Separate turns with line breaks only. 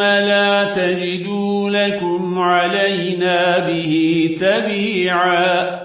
لا تجدوا لكم علينا به تبيعا.